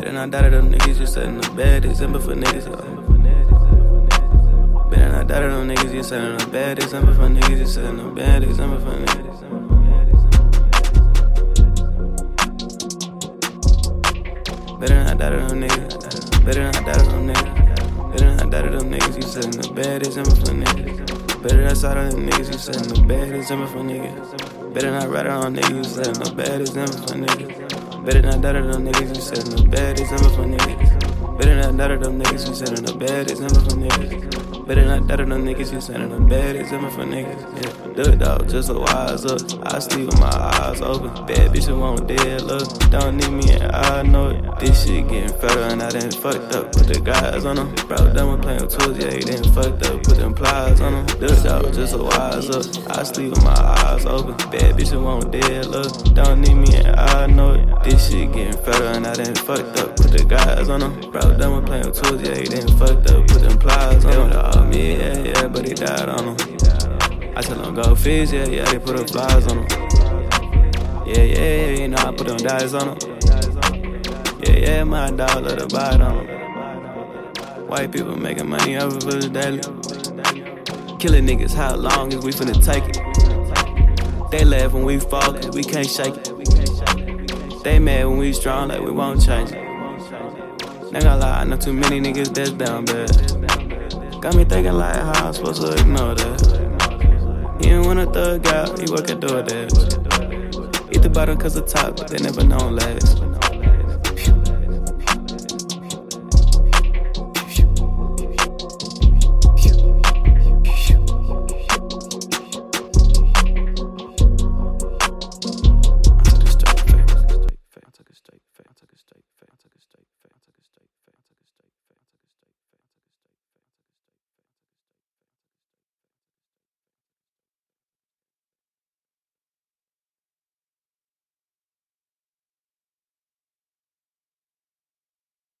Better not die to them niggas, you setting a bad example for niggas. Better not die to them niggas, you setting a bad example for niggas, you setting a bad example for niggas. Better not die to them niggas. Better not die to them niggas. Better not die to them niggas. You setting a bad example for niggas. Better not side on them niggas. You setting a bad example for niggas. Better not ride on niggas. You setting a bad example for niggas. Better not to them niggas. You setting a bad example for niggas. Better not to them niggas. You setting a bad example for niggas. Better not to them niggas, you sending a bad example for niggas. Yeah, look dog, just a wise up. I sleep with my eyes open. Bad bitch who want dead look. Don't need me and I know it. This shit getting fatter and I done fucked up. Put the guys on them. Bro, done with playing tools, yeah, he done fucked up. Put them plies on them. Look dog, just a wise up. I sleep with my eyes open. Bad bitch who want dead look. Don't need me and I know it. This shit getting fatter and I done fucked up. Put the guys on them. Bro, done with playing with tools, yeah, he done fucked up. Put them plies on them me, yeah, yeah, but he died on him. I tell him go fish, yeah, yeah, they put up flies on them. Yeah, yeah, yeah, you know, I put them dice on them. Yeah, yeah, my dog let her bite on him. White people making money off of us daily. Killing niggas, how long is we finna take it? They laugh when we fall, cause we can't shake it. They mad when we strong, like we won't change it. Gonna lie, I know too many niggas that's down bad. Got me thinking like how I'm supposed to ignore that. You ain't wanna thug out, you work at DoorDash. Eat the bottom cause the top, but they never know last.